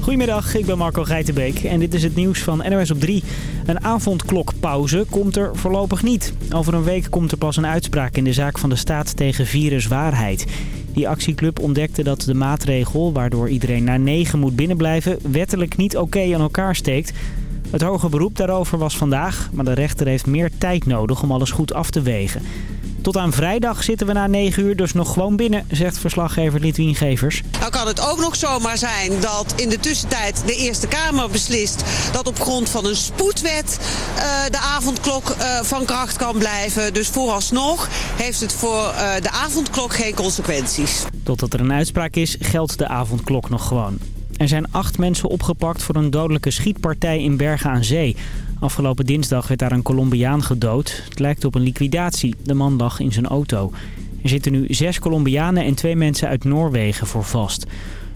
Goedemiddag, ik ben Marco Geitenbeek en dit is het nieuws van NOS op 3. Een avondklokpauze komt er voorlopig niet. Over een week komt er pas een uitspraak in de zaak van de staat tegen viruswaarheid. Die actieclub ontdekte dat de maatregel, waardoor iedereen na 9 moet binnenblijven, wettelijk niet oké aan elkaar steekt. Het hoge beroep daarover was vandaag, maar de rechter heeft meer tijd nodig om alles goed af te wegen. Tot aan vrijdag zitten we na 9 uur dus nog gewoon binnen, zegt verslaggever Litwien Gevers. Nou kan het ook nog zomaar zijn dat in de tussentijd de Eerste Kamer beslist... dat op grond van een spoedwet uh, de avondklok uh, van kracht kan blijven. Dus vooralsnog heeft het voor uh, de avondklok geen consequenties. Totdat er een uitspraak is, geldt de avondklok nog gewoon. Er zijn acht mensen opgepakt voor een dodelijke schietpartij in Bergen aan Zee. Afgelopen dinsdag werd daar een Colombiaan gedood. Het lijkt op een liquidatie. De man lag in zijn auto. Er zitten nu zes Colombianen en twee mensen uit Noorwegen voor vast.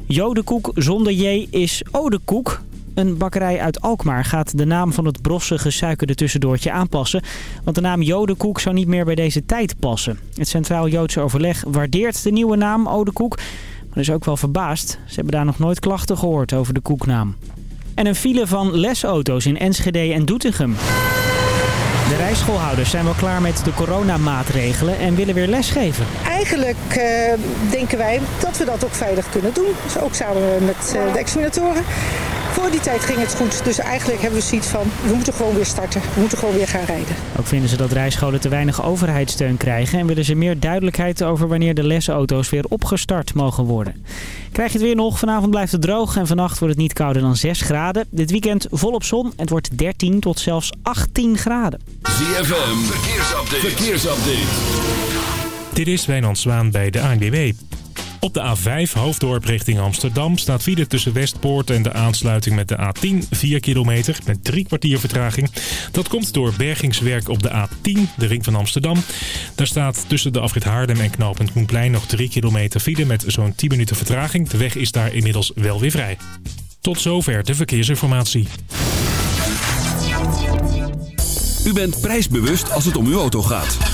Jodenkoek zonder J is Odekoek. Een bakkerij uit Alkmaar gaat de naam van het brosse gesuikerde tussendoortje aanpassen. Want de naam Jodenkoek zou niet meer bij deze tijd passen. Het Centraal Joodse Overleg waardeert de nieuwe naam Odekoek. Maar is ook wel verbaasd. Ze hebben daar nog nooit klachten gehoord over de koeknaam. En een file van lesauto's in Enschede en Doetinchem. De rijschoolhouders zijn wel klaar met de coronamaatregelen en willen weer lesgeven. Eigenlijk uh, denken wij dat we dat ook veilig kunnen doen. Dus ook samen met uh, de examinatoren. Voor die tijd ging het goed. Dus eigenlijk hebben we zoiets van, we moeten gewoon weer starten. We moeten gewoon weer gaan rijden. Ook vinden ze dat rijscholen te weinig overheidssteun krijgen... en willen ze meer duidelijkheid over wanneer de lesauto's weer opgestart mogen worden. Krijg je het weer nog. Vanavond blijft het droog en vannacht wordt het niet kouder dan 6 graden. Dit weekend volop zon. Het wordt 13 tot zelfs 18 graden. ZFM, verkeersupdate. verkeersupdate. Dit is Wijnand Zwaan bij de ANWB. Op de A5 hoofddorp richting Amsterdam staat file tussen Westpoort en de aansluiting met de A10 4 kilometer met drie kwartier vertraging. Dat komt door bergingswerk op de A10, de ring van Amsterdam. Daar staat tussen de afrit Haardem en knooppunt Koenplein nog 3 kilometer file met zo'n 10 minuten vertraging. De weg is daar inmiddels wel weer vrij. Tot zover de verkeersinformatie. U bent prijsbewust als het om uw auto gaat.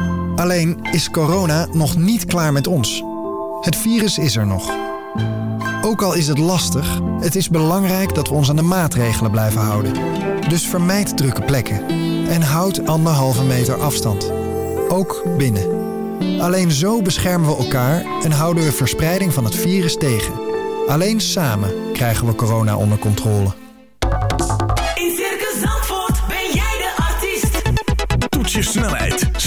Alleen is corona nog niet klaar met ons. Het virus is er nog. Ook al is het lastig, het is belangrijk dat we ons aan de maatregelen blijven houden. Dus vermijd drukke plekken en houd anderhalve meter afstand. Ook binnen. Alleen zo beschermen we elkaar en houden we verspreiding van het virus tegen. Alleen samen krijgen we corona onder controle. In Circus Zandvoort ben jij de artiest. Toets je snelheid,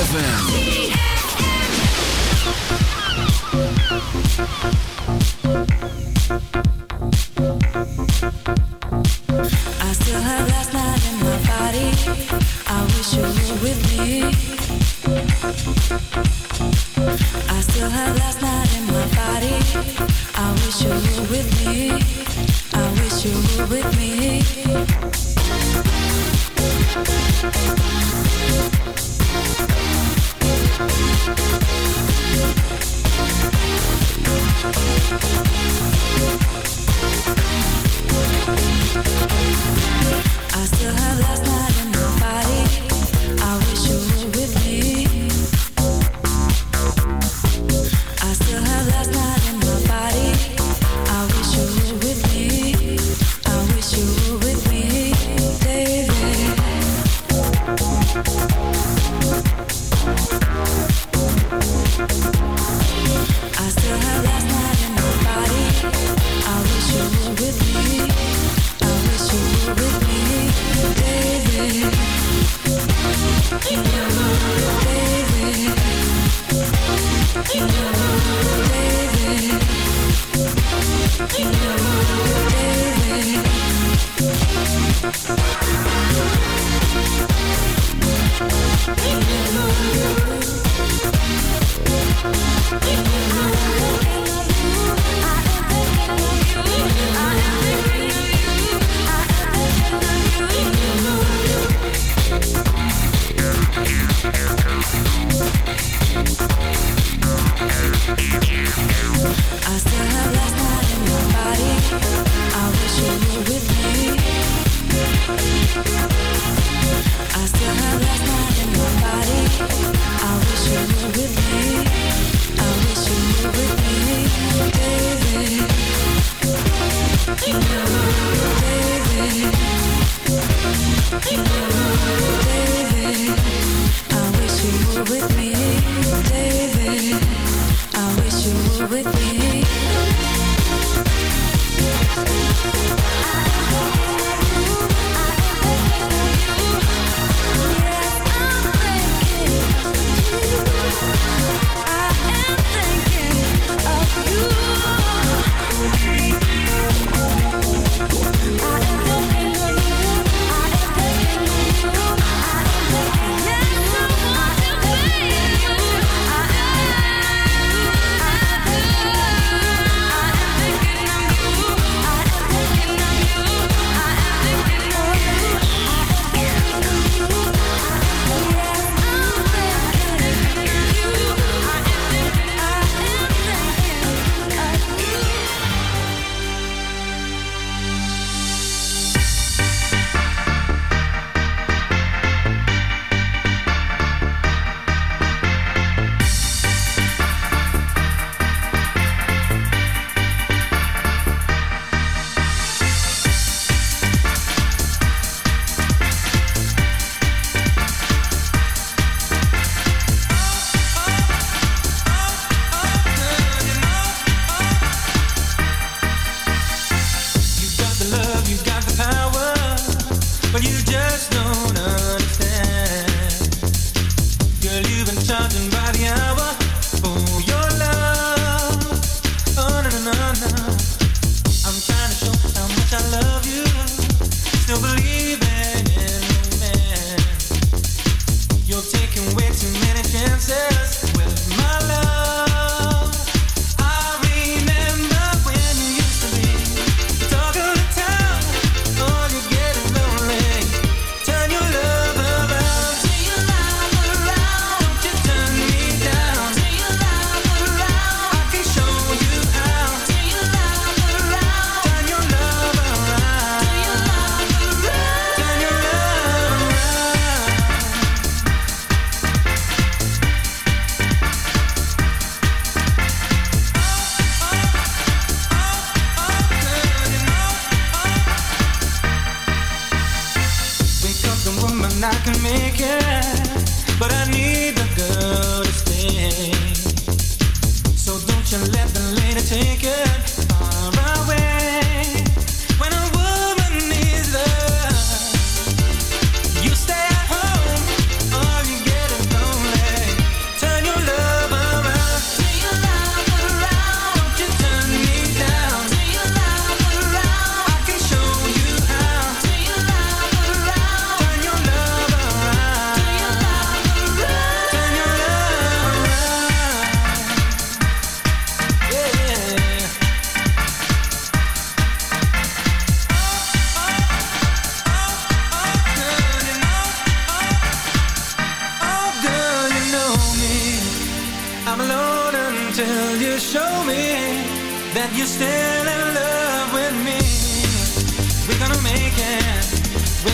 ZFM.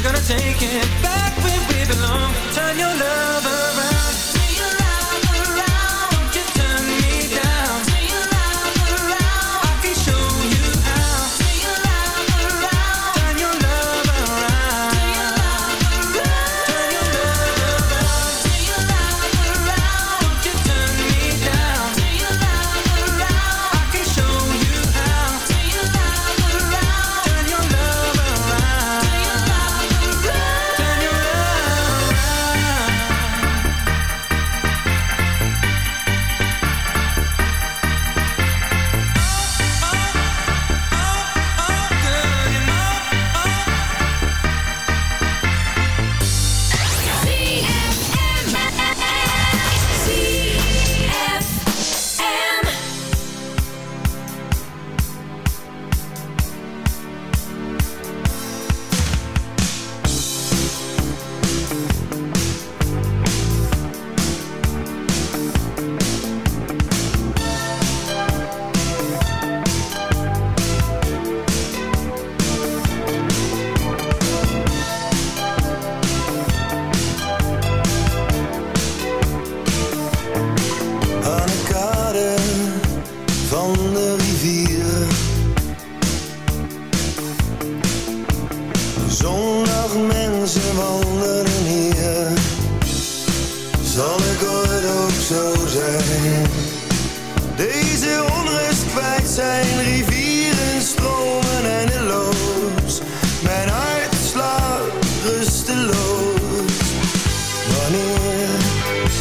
gonna take it back where we belong. Turn your love around.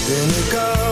Then it goes.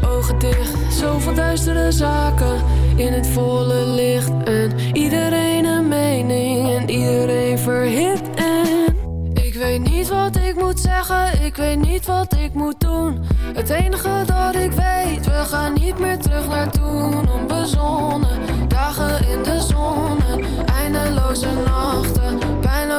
je ogen dicht. Zoveel duistere zaken in het volle licht. En iedereen een mening en iedereen verhit. En ik weet niet wat ik moet zeggen, ik weet niet wat ik moet doen. Het enige dat ik weet, we gaan niet meer terug naar toen. Onbezonnen, dagen in de zon, eindeloze nachten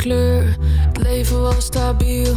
kleur, het leven was stabiel.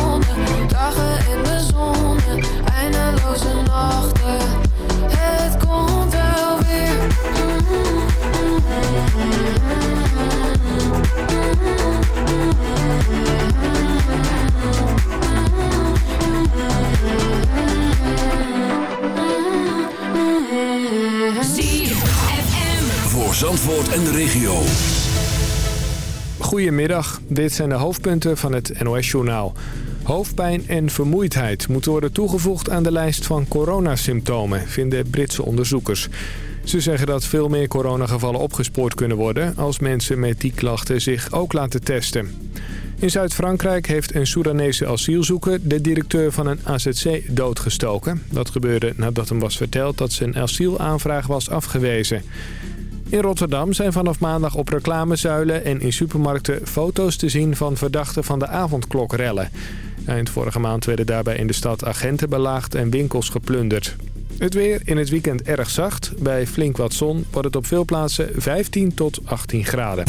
Dit zijn de hoofdpunten van het NOS-journaal. Hoofdpijn en vermoeidheid moeten worden toegevoegd aan de lijst van coronasymptomen, vinden Britse onderzoekers. Ze zeggen dat veel meer coronagevallen opgespoord kunnen worden als mensen met die klachten zich ook laten testen. In Zuid-Frankrijk heeft een Soedanese asielzoeker de directeur van een AZC doodgestoken. Dat gebeurde nadat hem was verteld dat zijn asielaanvraag was afgewezen. In Rotterdam zijn vanaf maandag op reclamezuilen en in supermarkten foto's te zien van verdachten van de avondklokrellen. Eind vorige maand werden daarbij in de stad agenten belaagd en winkels geplunderd. Het weer in het weekend erg zacht. Bij flink wat zon wordt het op veel plaatsen 15 tot 18 graden.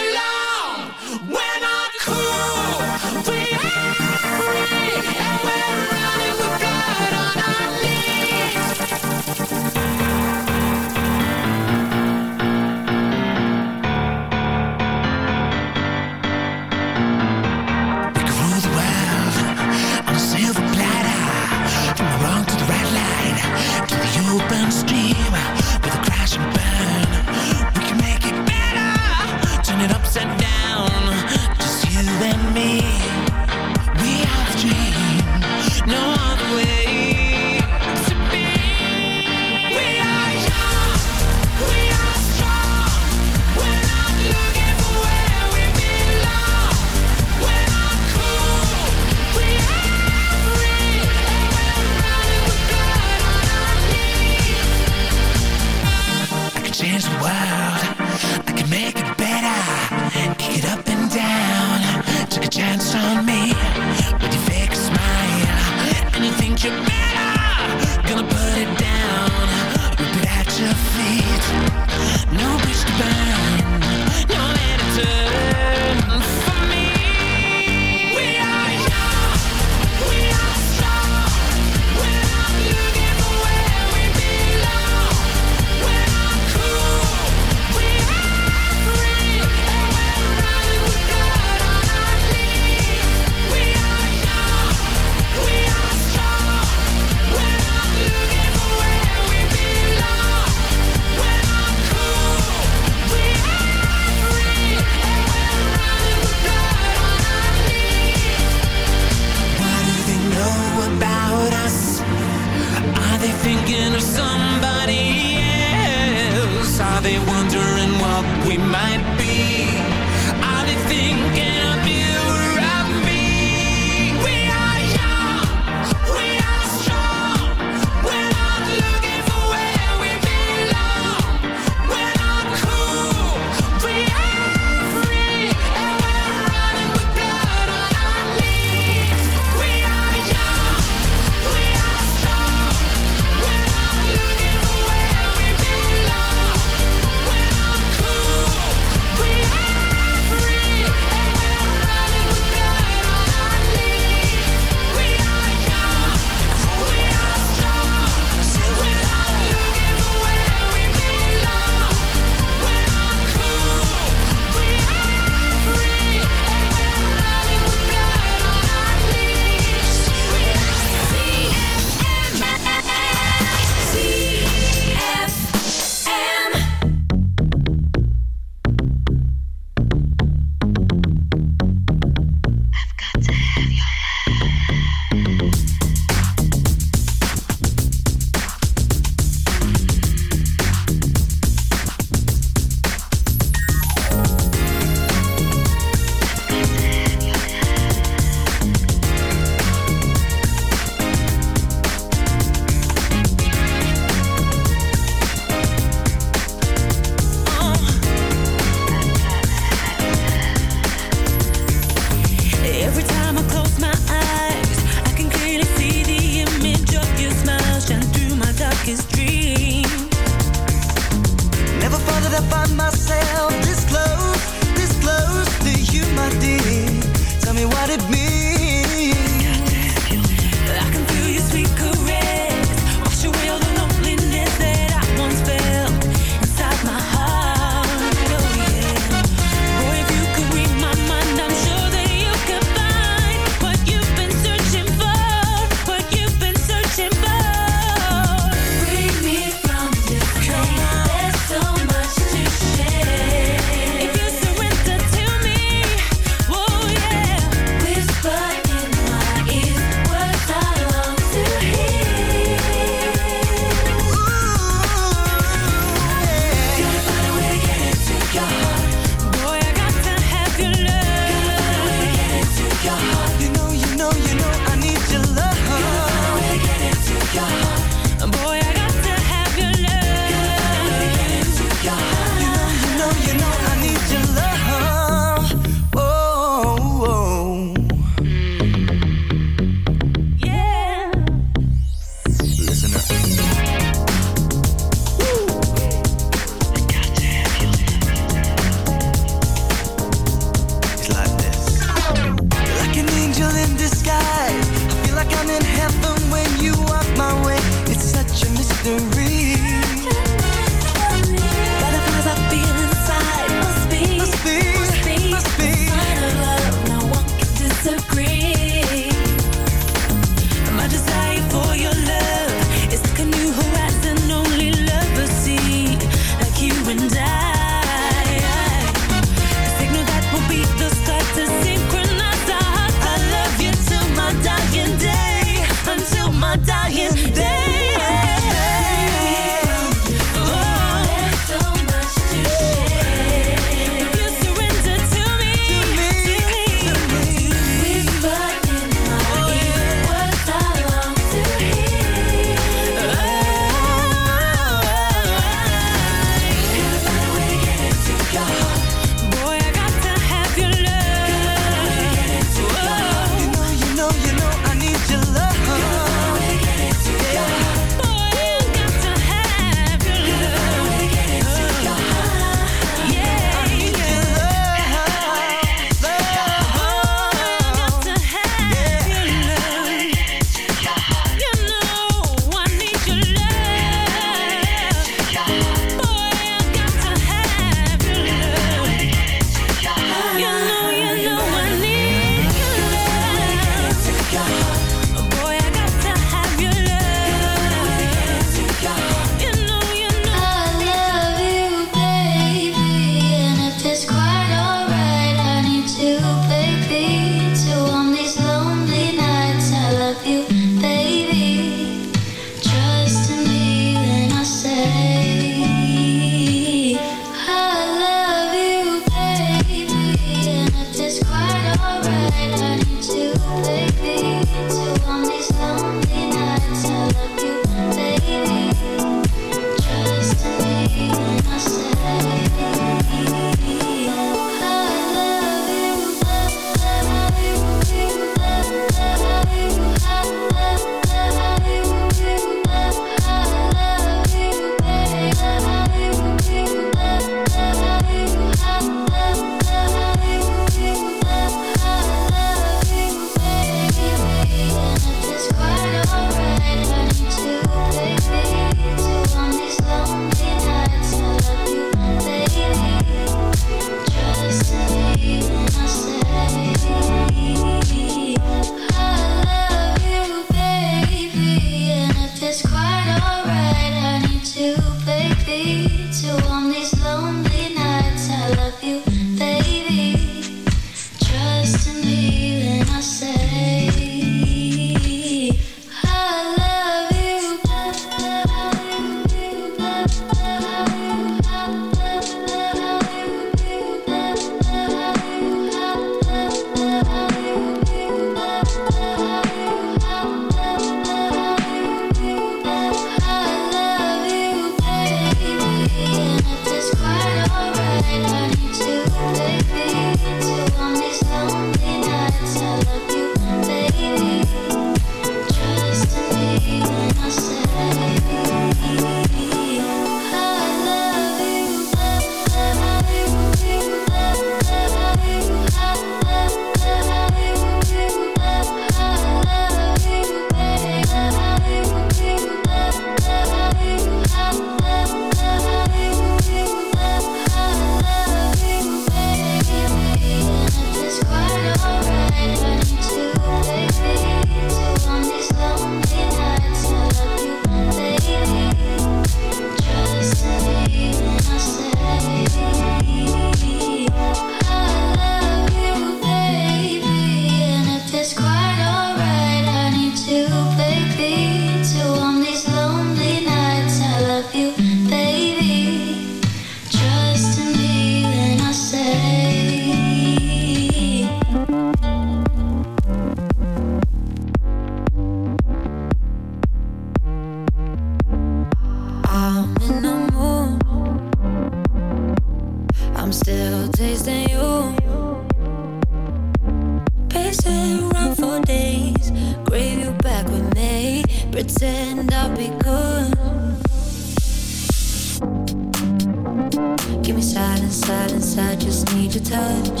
Give me silence, silence, I just need your touch.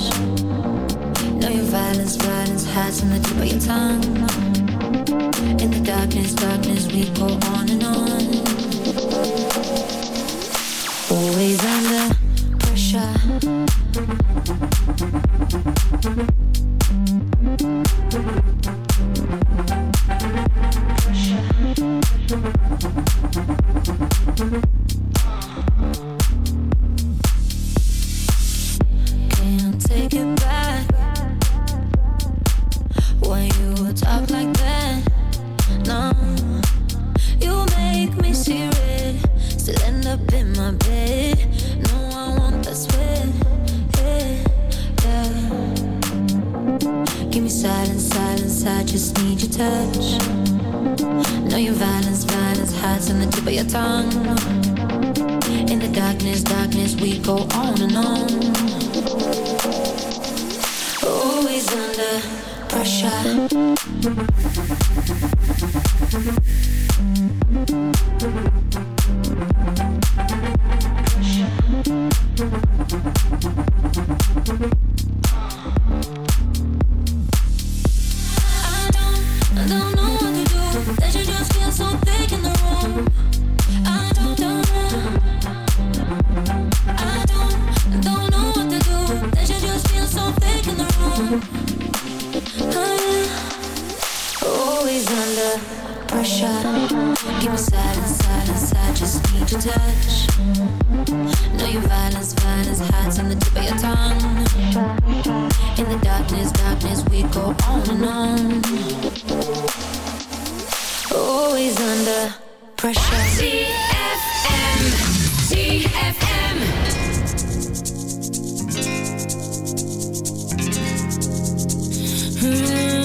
Know your violence, violence hides in the tip of your tongue. In the darkness, darkness, we go on and on. Always under pressure. Always under pressure. TFM, TFM. Hmm.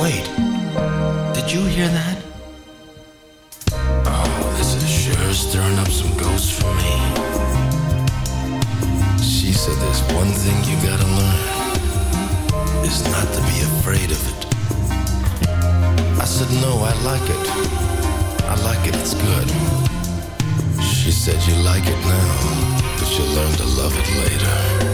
Wait, did you hear that? Oh, this is sure stirring up some ghosts for me. She said there's one thing you gotta learn is not to be afraid of it. I said, no, I like it. I like it, it's good. She said, you like it now, but you'll learn to love it later.